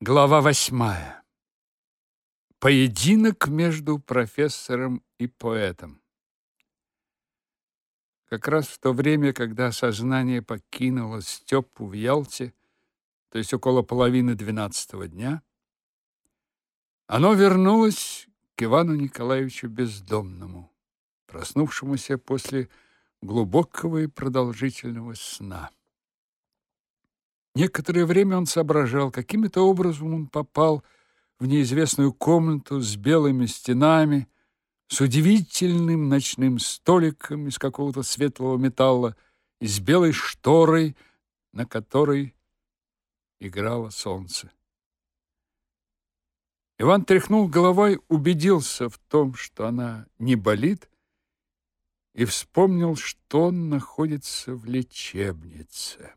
Глава восьмая. Поединок между профессором и поэтом. Как раз в то время, когда сознание покинуло Степу в Ялте, то есть около половины двенадцатого дня, оно вернулось к Ивану Николаевичу Бездомному, проснувшемуся после глубокого и продолжительного сна. Некоторое время он соображал, каким-то образом он попал в неизвестную комнату с белыми стенами, с удивительным ночным столиком из какого-то светлого металла и с белой шторой, на которой играло солнце. Иван тряхнул головой, убедился в том, что она не болит, и вспомнил, что он находится в лечебнице.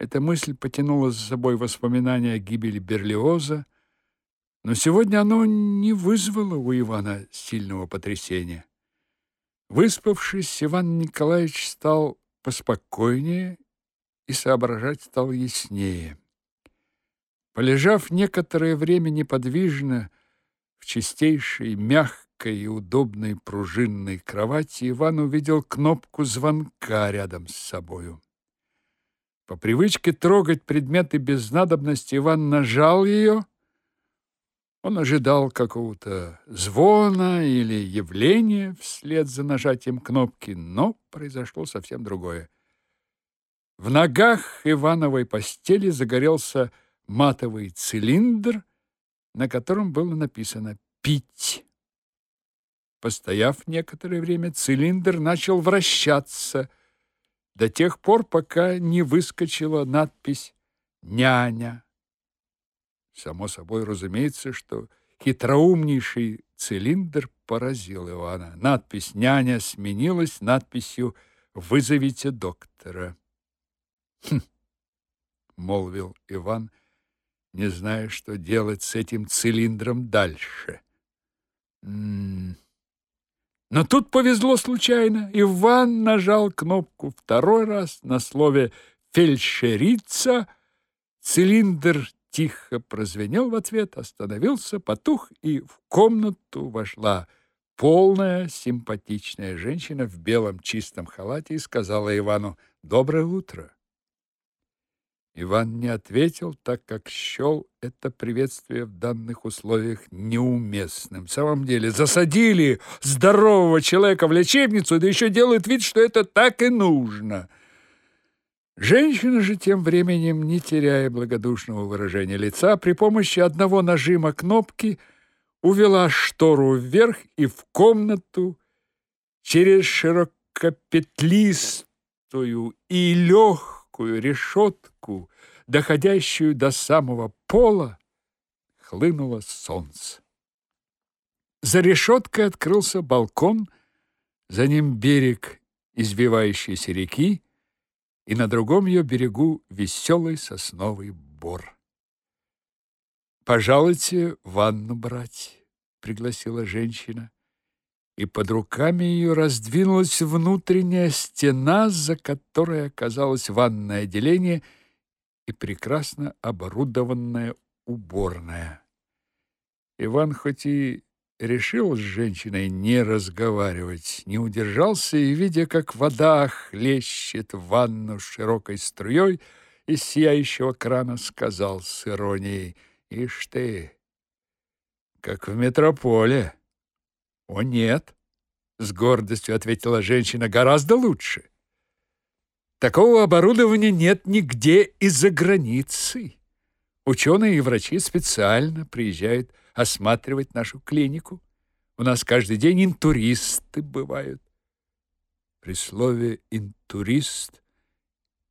Эта мысль потянула за собой воспоминания о гибели Берлиоза, но сегодня оно не вызвало у Ивана сильного потрясения. Выспавшись, Иван Николаевич стал поспокойнее и соображать стал яснее. Полежав некоторое время неподвижно в чистейшей, мягкой и удобной пружинной кровати, Иван увидел кнопку звонка рядом с собою. По привычке трогать предметы без надобности Иван нажал ее. Он ожидал какого-то звона или явления вслед за нажатием кнопки, но произошло совсем другое. В ногах Ивановой постели загорелся матовый цилиндр, на котором было написано «Пить». Постояв некоторое время, цилиндр начал вращаться – до тех пор, пока не выскочила надпись «Няня». Само собой разумеется, что хитроумнейший цилиндр поразил Ивана. Надпись «Няня» сменилась надписью «Вызовите доктора». «Хм!» — молвил Иван, не зная, что делать с этим цилиндром дальше. «М -м но тут повезло случайно. Иван нажал кнопку второй раз на слове «фельдшерица». Цилиндр тихо прозвенел в ответ, остановился, потух, и в комнату вошла полная симпатичная женщина в белом чистом халате и сказала Ивану «Доброе утро». Иван не ответил, так как счел это приветствие в данных условиях неуместным. В самом деле, засадили здорового человека в лечебницу, да еще делают вид, что это так и нужно. Женщина же тем временем, не теряя благодушного выражения лица, при помощи одного нажима кнопки увела штору вверх и в комнату через широкопетлистую и легкую высокую решетку, доходящую до самого пола, хлынуло солнце. За решеткой открылся балкон, за ним берег извивающейся реки, и на другом ее берегу веселый сосновый бор. «Пожалуйте ванну брать», — пригласила женщина и под руками ее раздвинулась внутренняя стена, за которой оказалось ванное отделение и прекрасно оборудованная уборная. Иван хоть и решил с женщиной не разговаривать, не удержался и, видя, как вода хлещет в ванну широкой струей, из сияющего крана сказал с иронией, «Ишь ты, как в метрополе!» «О, нет!» — с гордостью ответила женщина. «Гораздо лучше. Такого оборудования нет нигде из-за границы. Ученые и врачи специально приезжают осматривать нашу клинику. У нас каждый день интуристы бывают». При слове «интурист»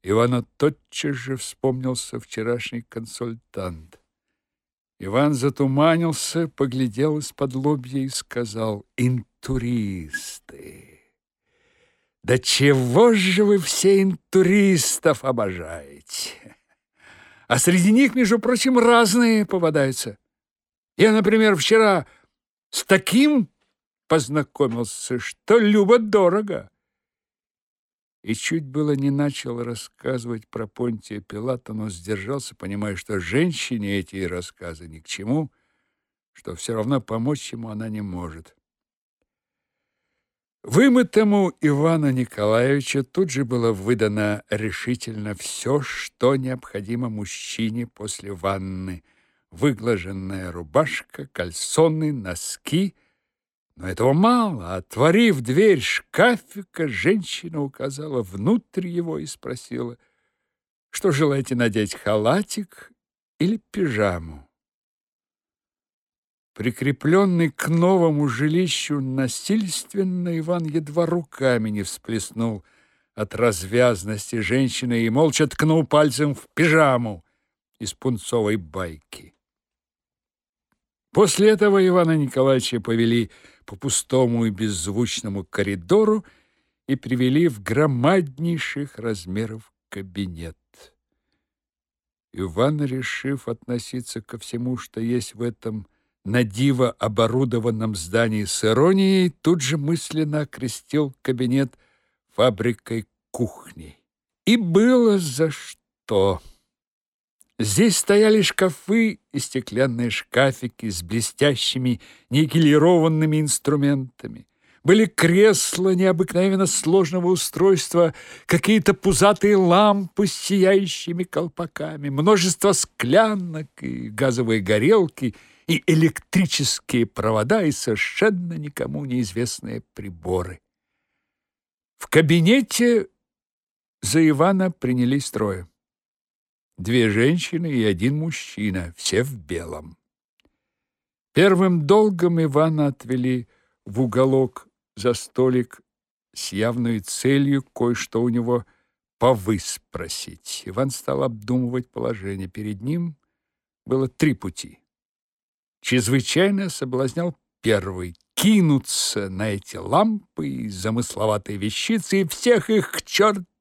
Ивану тотчас же вспомнился вчерашний консультант. Иван затуманился, поглядел из-под лобья и сказал «Интуристы». «Да чего же вы все интуристов обожаете? А среди них, между прочим, разные попадаются. Я, например, вчера с таким познакомился, что любо-дорого. И чуть было не начал рассказывать про Понтия Пилата, но сдержался, понимая, что женщине эти рассказы ни к чему, что все равно помочь ему она не может. Вымытому Ивану Николаевичу тут же было выдано решительно все, что необходимо мужчине после ванны. Выглаженная рубашка, кальсоны, носки. Но этого мало. Отворив дверь шкафика, женщина указала внутрь его и спросила, что желаете надеть, халатик или пижаму? Прикрепленный к новому жилищу насильственно, Иван едва руками не всплеснул от развязности женщины и молча ткнул пальцем в пижаму из пунцовой байки. После этого Ивана Николаевича повели по пустому и беззвучному коридору и привели в громаднейших размеров кабинет. Иван, решив относиться ко всему, что есть в этом на диво оборудованном здании с иронией, тут же мысленно окрестил кабинет фабрикой кухни. И было за что. Здесь стояли шкафы и стеклянные шкафики с блестящими никелированными инструментами. Были кресла необыкновенно сложного устройства, какие-то пузатые лампы с сияющими колпаками, множество склянок и газовые горелки — и электрические провода, и совершенно никому неизвестные приборы. В кабинете за Ивана принялись трое. Две женщины и один мужчина, все в белом. Первым долгом Ивана отвели в уголок за столик с явной целью кое-что у него повыспросить. Иван стал обдумывать положение. Перед ним было три пути чрезвычайно соблазнял первый кинуться на эти лампы и замысловатые вещицы и всех их к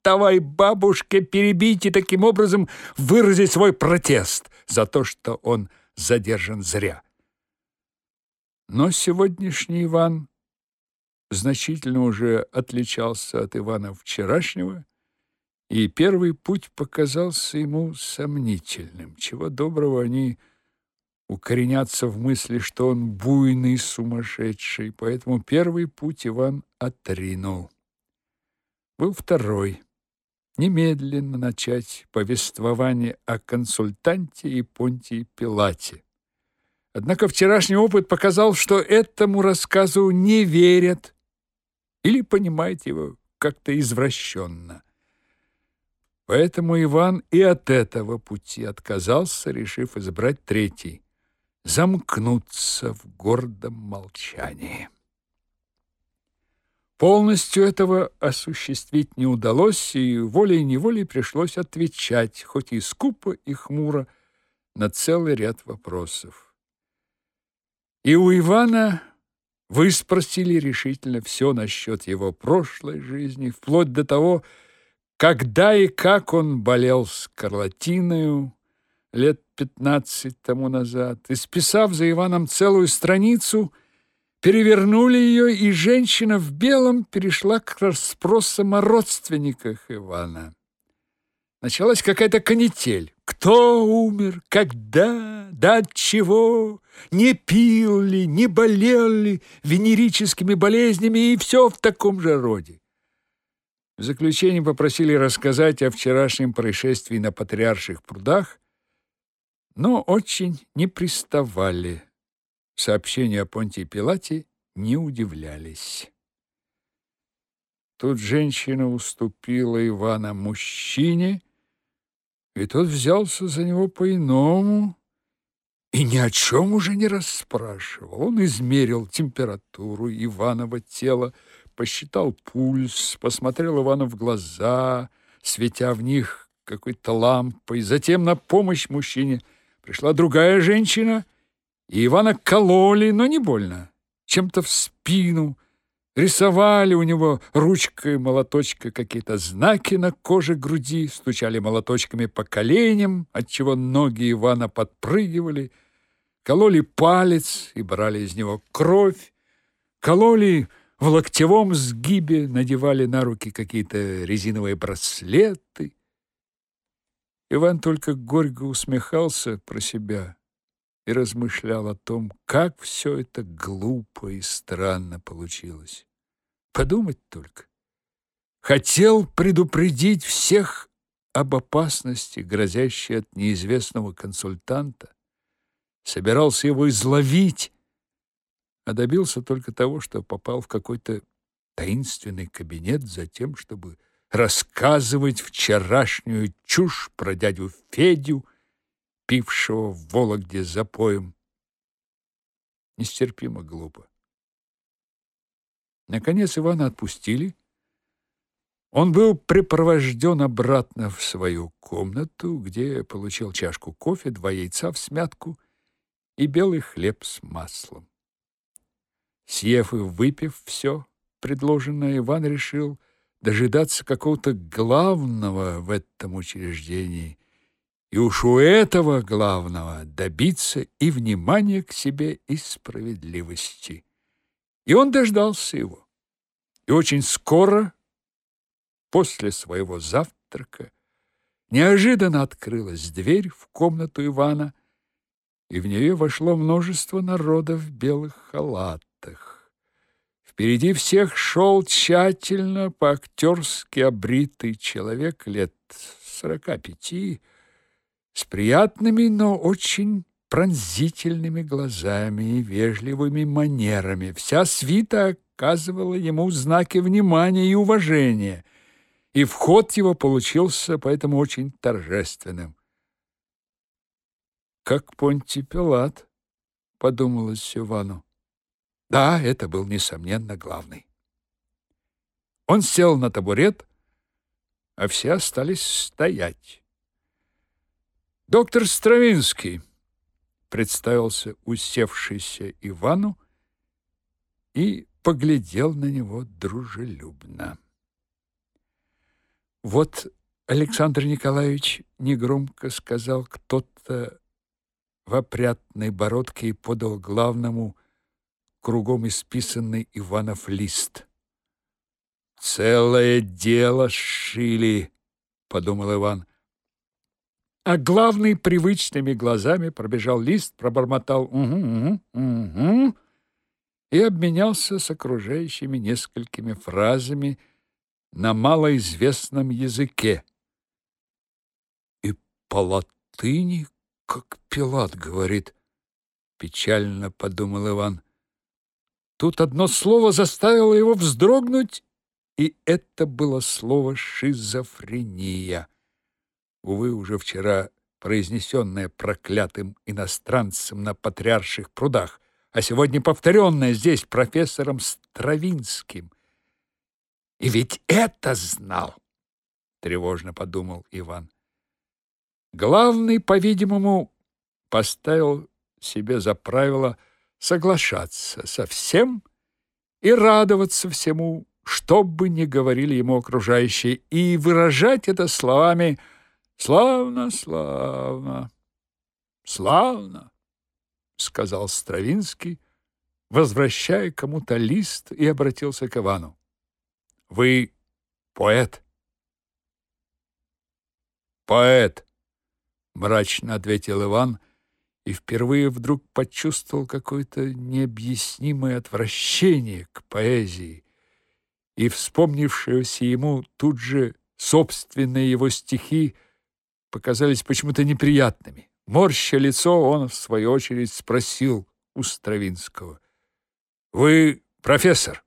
чертовой бабушке перебить и таким образом выразить свой протест за то, что он задержан зря. Но сегодняшний Иван значительно уже отличался от Ивана вчерашнего, и первый путь показался ему сомнительным. Чего доброго они укоренятся в мысли, что он буйный сумасшедший, поэтому первый путь Иван отринул. Был второй. Немедленно начать повествование о консультанте и Понтии Пилате. Однако вчерашний опыт показал, что этому рассказу не верят или понимают его как-то извращенно. Поэтому Иван и от этого пути отказался, решив избрать третий замкнуться в гордом молчании. Полностью этого осуществить не удалось, и волей-неволей пришлось отвечать, хоть и скупо и хмуро, на целый ряд вопросов. И у Ивана вы спросили решительно все насчет его прошлой жизни, вплоть до того, когда и как он болел скарлатиною, лет пятнадцать тому назад. Исписав за Иваном целую страницу, перевернули ее, и женщина в белом перешла к расспросам о родственниках Ивана. Началась какая-то канитель. Кто умер, когда, да от чего, не пил ли, не болел ли венерическими болезнями и все в таком же роде. В заключение попросили рассказать о вчерашнем происшествии на Патриарших прудах, но очень не приставали. Сообщения о Понтии Пилате не удивлялись. Тут женщина уступила Ивана мужчине, и тот взялся за него по-иному и ни о чем уже не расспрашивал. Он измерил температуру Иванова тела, посчитал пульс, посмотрел Ивану в глаза, светя в них какой-то лампой, затем на помощь мужчине – Пришла другая женщина, и Ивана кололи, но не больно, чем-то в спину. Рисовали у него ручкой молоточка какие-то знаки на коже груди, стучали молоточками по коленям, отчего ноги Ивана подпрыгивали, кололи палец и брали из него кровь, кололи в локтевом сгибе надевали на руки какие-то резиновые браслеты. Иван только горько усмехался про себя и размышлял о том, как все это глупо и странно получилось. Подумать только. Хотел предупредить всех об опасности, грозящей от неизвестного консультанта. Собирался его изловить, а добился только того, что попал в какой-то таинственный кабинет за тем, чтобы рассказывать вчерашнюю чушь про дядю Федю, пившего в Вологде за поем. Нестерпимо глупо. Наконец Ивана отпустили. Он был припровожден обратно в свою комнату, где получил чашку кофе, два яйца в смятку и белый хлеб с маслом. Съев и выпив все предложенное, Иван решил дожидаться какого-то главного в этом учреждении, и уж у этого главного добиться и внимания к себе, и справедливости. И он дождался его. И очень скоро, после своего завтрака, неожиданно открылась дверь в комнату Ивана, и в нее вошло множество народа в белых халатах. Впереди всех шел тщательно по-актерски обритый человек лет сорока пяти, с приятными, но очень пронзительными глазами и вежливыми манерами. Вся свита оказывала ему знаки внимания и уважения, и вход его получился поэтому очень торжественным. «Как Понтий Пилат», — подумалось Ивану. Да, это был, несомненно, главный. Он сел на табурет, а все остались стоять. «Доктор Стравинский», — представился усевшийся Ивану и поглядел на него дружелюбно. «Вот, Александр Николаевич, — негромко сказал кто-то в опрятной бородке и подал главному — кругом исписанный Иванов лист. «Целое дело сшили», — подумал Иван. А главный привычными глазами пробежал лист, пробормотал «угу, угу, угу» и обменялся с окружающими несколькими фразами на малоизвестном языке. И по латыни, как Пилат говорит, печально подумал Иван. Тут одно слово заставило его вздрогнуть, и это было слово «шизофрения». Увы, уже вчера произнесенное проклятым иностранцем на патриарших прудах, а сегодня повторенное здесь профессором Стравинским. И ведь это знал, тревожно подумал Иван. Главный, по-видимому, поставил себе за правило – соглашаться со всем и радоваться всему, что бы ни говорили ему окружающие, и выражать это словами «Славно, славно, славно», — сказал Стравинский, возвращая кому-то лист и обратился к Ивану. «Вы поэт?» «Поэт», — мрачно ответил Иван, и впервые вдруг почувствовал какое-то необъяснимое отвращение к поэзии, и вспомнившиеся ему тут же собственные его стихи показались почему-то неприятными. Морща лицо, он, в свою очередь, спросил у Стравинского, «Вы профессор?»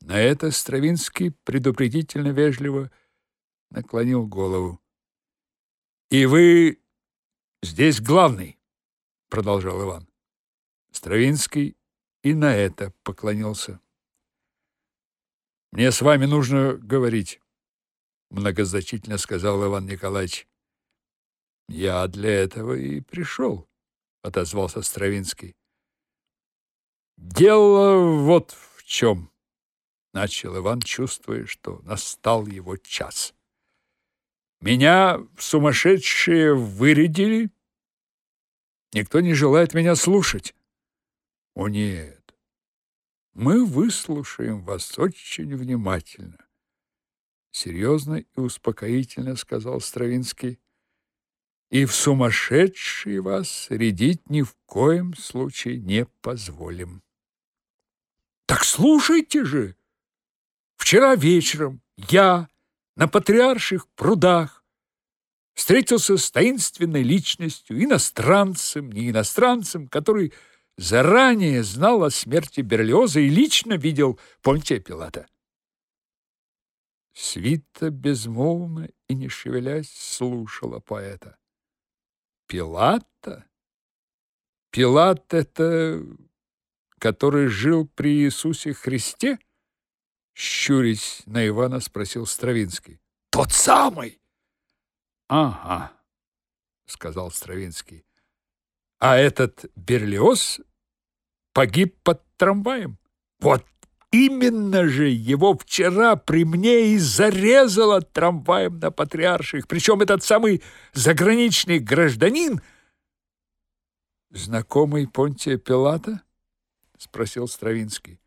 На это Стравинский предупредительно вежливо наклонил голову. «И вы Здесь главный, продолжал Иван. Стравинский и на это поклонился. Мне с вами нужно говорить, многозначительно сказал Иван Николаевич. Я для этого и пришел, отозвался Стравинский. Дело вот в чем, начал Иван, чувствуя, что настал его час. Меня сумасшедшие вырядили. Никто не желает меня слушать. О нет. Мы выслушаем вас очень внимательно. Серьезно и успокоительно сказал Стравинский. И в сумасшедшие вас рядить ни в коем случае не позволим. Так слушайте же. Вчера вечером я на Патриарших прудах встретился с таинственной личностью, иностранцем, не иностранцем, который заранее знал о смерти Берлиоза и лично видел Понтия Пилата. Свита безмолвно и не шевелясь слушала поэта. Пилата? Пилат — это который жил при Иисусе Христе? Щурясь на Ивана, спросил Стравинский. Тот самый! Ага, сказал Стравинский. А этот Берлиоз погиб под трамваем? Вот именно же его вчера при мне и зарезало трамваем на Патриарших. Причем этот самый заграничный гражданин, знакомый Понтия Пилата, спросил Стравинский,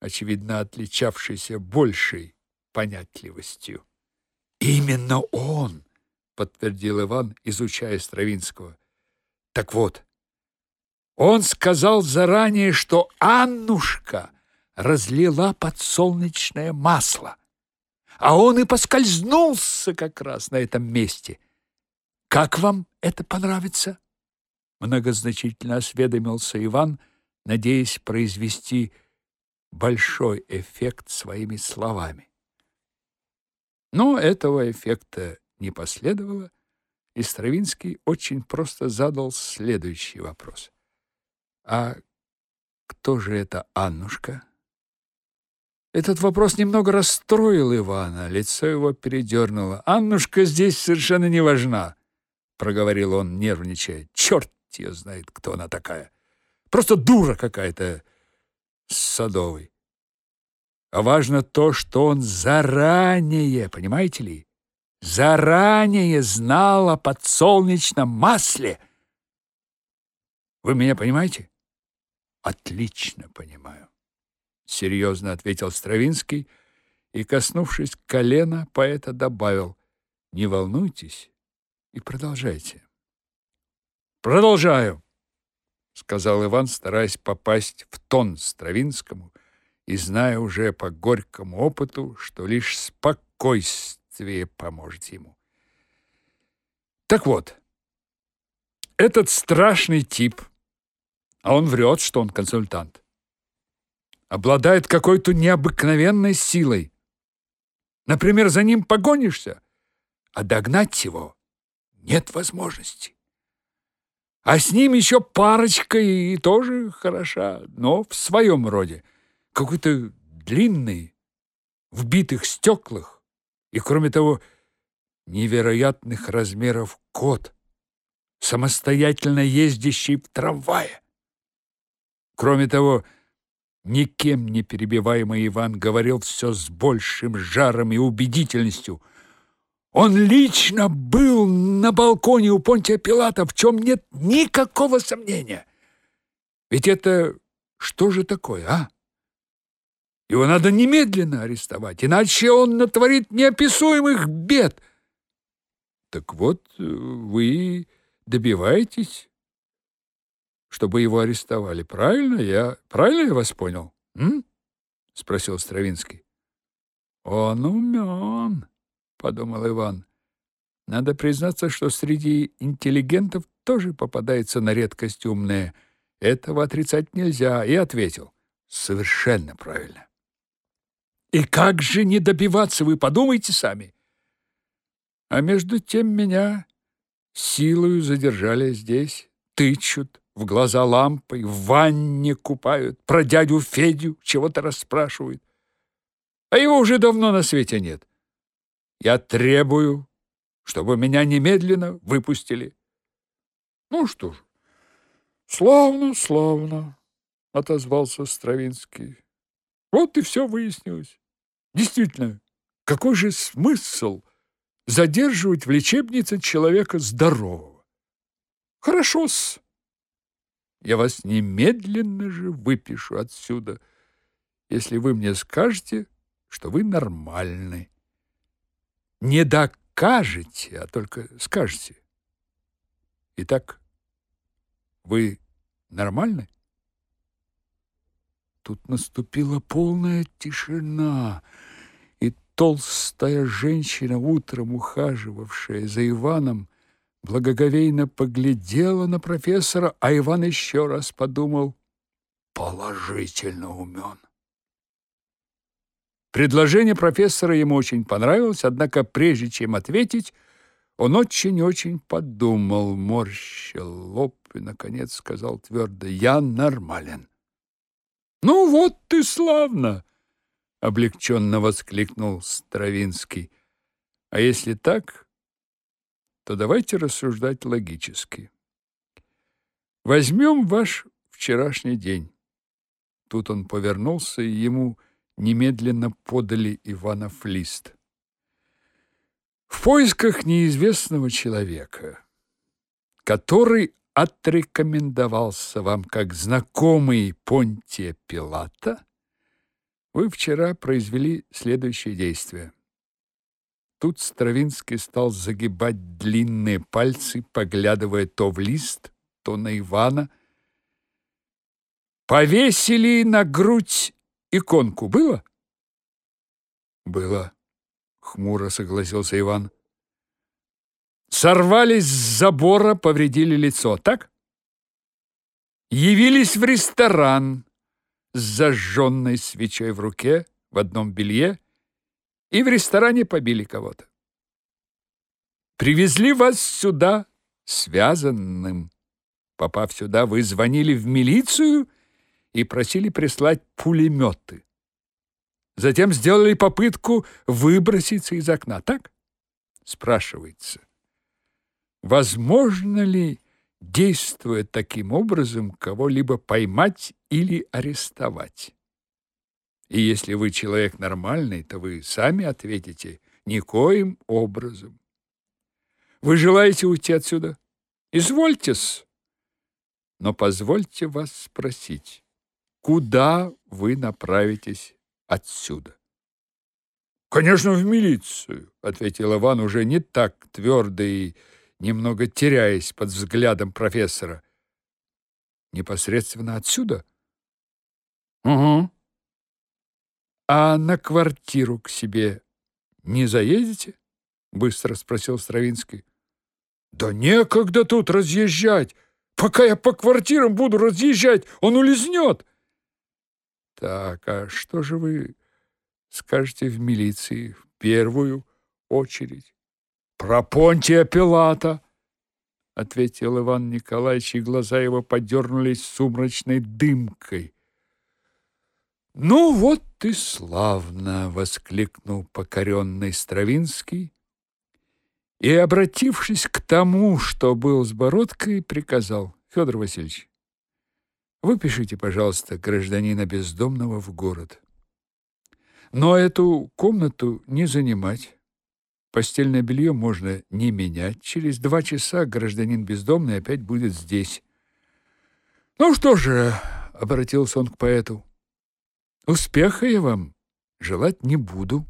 очевидно отличавшийся большей понятливостью. Именно он, подтвердил Иван, изучая Стравинского. Так вот, он сказал заранее, что Аннушка разлила подсолнечное масло, а он и поскользнулся как раз на этом месте. Как вам это понравится? Многозначительно осведомился Иван, надеясь произвести большой эффект своими словами. Но этого эффекта не последовало, и Стравинский очень просто задал следующий вопрос. «А кто же эта Аннушка?» Этот вопрос немного расстроил Ивана, лицо его передернуло. «Аннушка здесь совершенно не важна», — проговорил он, нервничая. «Черт ее знает, кто она такая. Просто дура какая-то с Садовой. А важно то, что он заранее, понимаете ли, заранее знал о подсолнечном масле. Вы меня понимаете? Отлично понимаю серьезно ответил Стравинский и, коснувшись колена, поэта добавил: "Не волнуйтесь и продолжайте". "Продолжаю", сказал Иван, стараясь попасть в тон Стравинскому и зная уже по горькому опыту, что лишь спокойствие поможет ему. Так вот, этот страшный тип, а он врет, что он консультант обладает какой-то необыкновенной силой. Например, за ним погонишься, а догнать его нет возможности. А с ним еще парочка и тоже хороша, но в своем роде. Какой-то длинный, в битых стеклах и, кроме того, невероятных размеров кот, самостоятельно ездящий в трамвае. Кроме того, Никем не перебиваемый Иван говорил все с большим жаром и убедительностью. Он лично был на балконе у Понтия Пилата, в чем нет никакого сомнения. Ведь это что же такое, а? Его надо немедленно арестовать, иначе он натворит неописуемых бед. Так вот, вы добиваетесь чтобы его арестовали. Правильно я, правильно я вас понял? М? спросил Стравинский. Он умен, подумал Иван. Надо признаться, что среди интеллигентов тоже попадается на редкость умные. Этого отрицать нельзя, и ответил: совершенно правильно. И как же не добиваться, вы подумайте сами. А между тем меня силою задержали здесь, тычут, в глаза лампой, в ванне купают, про дядю Федю чего-то расспрашивают. А его уже давно на свете нет. Я требую, чтобы меня немедленно выпустили. Ну что ж, славно, славно, отозвался Стравинский. Вот и все выяснилось. Действительно, какой же смысл задерживать в лечебнице человека здорового? Хорошо-с. Я вас немедленно же выпишу отсюда. если вы мне скажете, что вы нормальны. Не докажете, а только скажете. Итак, вы нормальны? Тут наступила полная тишина, и толстая женщина, утром ухаживавшая за Иваном, благоговейно поглядела на профессора, а Иван еще раз подумал, положительно умен. Предложение профессора ему очень понравилось, однако прежде чем ответить, он очень-очень подумал, морщил лоб и, наконец, сказал твердо, «Я нормален». Ну вот ты славно, облегченно воскликнул Стравинский. А если так, то давайте рассуждать логически. Возьмем ваш вчерашний день. Тут он повернулся, и ему немедленно подали Иванов лист. В поисках неизвестного человека, который отрекомендовался вам как знакомый Понтия Пилата, вы вчера произвели следующее действие. Тут Стравинский стал загибать длинные пальцы, поглядывая то в лист, то на Ивана. Повесили на грудь иконку. Было? Было, хмуро согласился Иван. Сорвались с забора, повредили лицо, так? Явились в ресторан с зажженной свечой в руке, в одном белье, и в ресторане побили кого-то. Привезли вас сюда связанным. Попав сюда, вы звонили в милицию и просили прислать пулеметы. Затем сделали попытку выброситься из окна, так? Спрашивается. Возможно ли, действуя таким образом, кого-либо поймать или арестовать? И если вы человек нормальный, то вы сами ответите никоим образом. Вы желаете уйти отсюда? Извольтесь. Но позвольте вас спросить, куда вы направитесь отсюда? Конечно, в милицию, ответил Иван уже не так твердо и немного теряясь под взглядом профессора. Непосредственно отсюда? Угу. А на квартиру к себе не заедете? быстро спросил Стравинский. Да некогда тут разъезжать. Пока я по квартирам буду разъезжать, он улизнет. Так, а что же вы скажете в милиции в первую очередь? Про Понтия Пилата, ответил Иван Николаевич, и глаза его подернулись сумрачной дымкой. Ну вот ты славно, воскликнул покоренный Стравинский и, обратившись к тому, что был с бородкой, приказал: Федор Васильевич, выпишите, пожалуйста, гражданина бездомного в город. Но эту комнату не занимать. Постельное белье можно не менять. Через два часа гражданин бездомный опять будет здесь. Ну что же, обратился он к поэту. Успеха я вам желать не буду,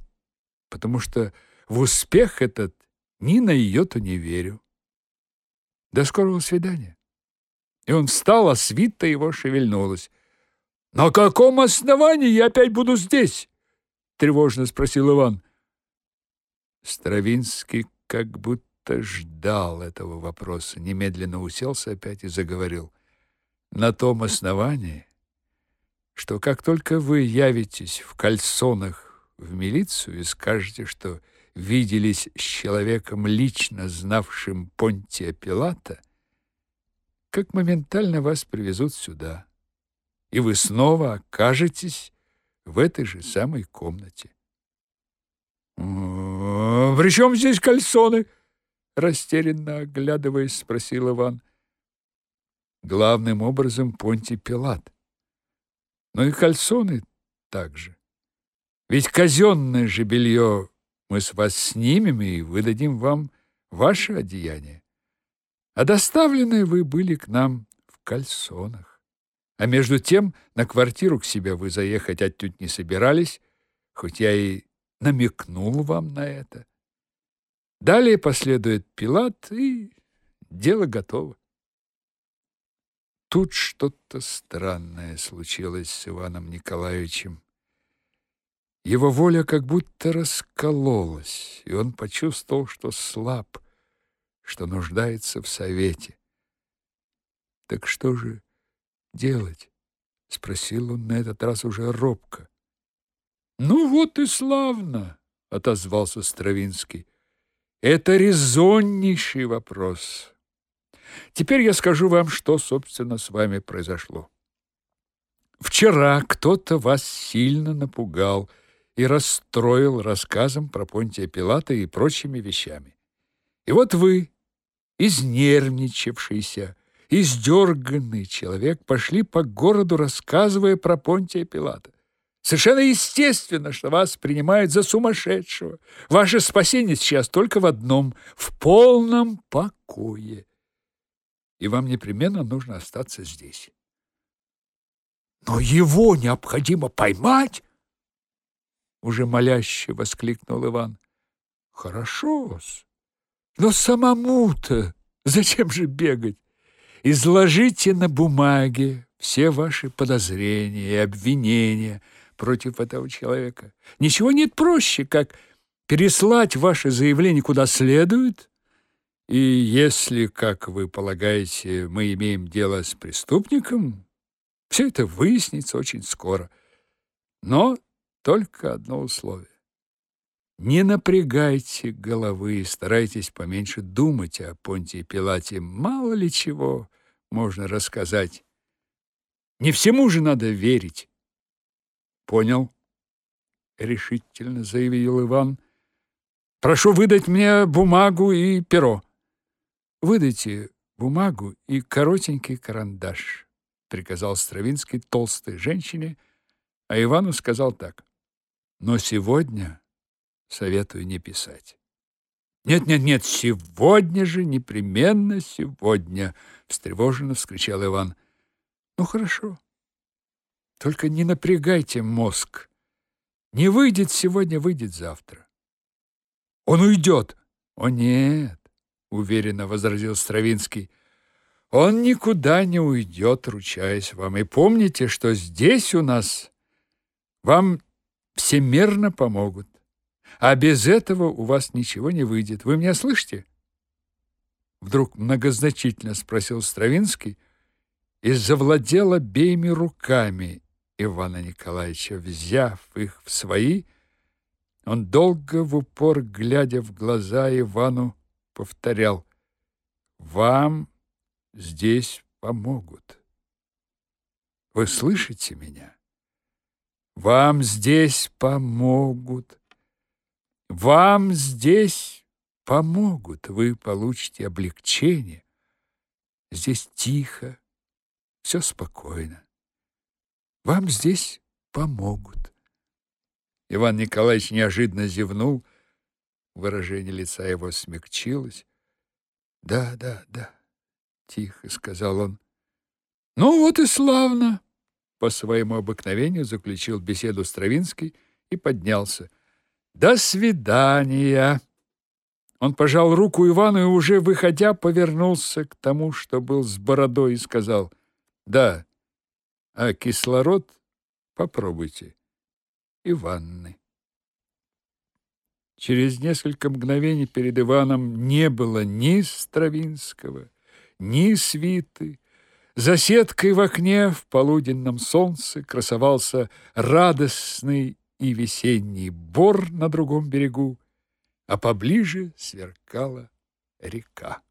потому что в успех этот ни на йоту не верю. До скорого свидания. И он встал, а свита его шевельнулась. На каком основании я опять буду здесь? тревожно спросил Иван. Стравинский как будто ждал этого вопроса, немедленно уселся опять и заговорил. На том основании, что как только вы явитесь в кальсонах в милицию и скажете, что виделись с человеком, лично знавшим Понтия Пилата, как моментально вас привезут сюда, и вы снова окажетесь в этой же самой комнате. «При чем здесь кальсоны?» Растерянно оглядываясь, спросил Иван. Главным образом Понтий Пилат. Но и кальсоны также. Ведь казенное же белье мы с вас снимем и выдадим вам ваше одеяние. А доставленные вы были к нам в кальсонах. А между тем на квартиру к себе вы заехать отнюдь не собирались, хоть я и намекнул вам на это. Далее последует Пилат, и дело готово. Тут что-то странное случилось с Иваном Николаевичем. Его воля как будто раскололась, и он почувствовал, что слаб, что нуждается в совете. Так что же делать? спросил он на этот раз уже робко. Ну вот и славно, отозвался Стравинский. Это резоннейший вопрос. Теперь я скажу вам, что собственно с вами произошло. Вчера кто-то вас сильно напугал и расстроил рассказом про Понтия Пилата и прочими вещами. И вот вы, изнервничавшийся, издерганный человек, пошли по городу, рассказывая про Понтия Пилата. Совершенно естественно, что вас принимают за сумасшедшего. Ваше спасение сейчас только в одном — в полном покое. И вам непременно нужно остаться здесь. Но его необходимо поймать, уже моляще воскликнул Иван. Хорошо-с. Но самому-то зачем же бегать? Изложите на бумаге все ваши подозрения и обвинения против этого человека. Ничего нет проще, как переслать ваше заявление куда следует, и если, как вы полагаете, мы имеем дело с преступником, все это выяснится очень скоро. Но только одно условие. Не напрягайте головы, старайтесь поменьше думать о Понтии Пилате. Мало ли чего можно рассказать. Не всему же надо верить. Понял? решительно заявил Иван. Прошу выдать мне бумагу и перо. Выдайте бумагу и коротенький карандаш, приказал Стравинский толстой женщине, а Ивану сказал так: "Но сегодня советую не писать". Нет, нет, нет, сегодня же, непременно сегодня, встревоженно вскричал Иван. Ну хорошо. Только не напрягайте мозг. Не выйдет сегодня, выйдет завтра. Он уйдет. О нет, уверенно возразил Стравинский. Он никуда не уйдет, ручаясь вам. И помните, что здесь у нас вам всемерно помогут. А без этого у вас ничего не выйдет. Вы меня слышите? Вдруг многозначительно спросил Стравинский и завладел обеими руками Ивана Николаевича, взяв их в свои, он долго в упор, глядя в глаза Ивану, повторял «Вам здесь помогут. Вы слышите меня? Вам здесь помогут. Вам здесь помогут. Вы получите облегчение. Здесь тихо, все спокойно. Вам здесь помогут. Иван Николаевич неожиданно зевнул, выражение лица его смягчилось. Да, да, да, тихо сказал он. Ну вот и славно, по своему обыкновению заключил беседу Стравинский и поднялся. До свидания. Он пожал руку Ивану и уже выходя повернулся к тому, что был с бородой и сказал: "Да, а кислород попробуйте. И ванны. Через несколько мгновений перед Иваном не было ни Стравинского, ни свиты. За сеткой в окне в полуденном солнце красовался радостный и весенний бор на другом берегу, а поближе сверкала река.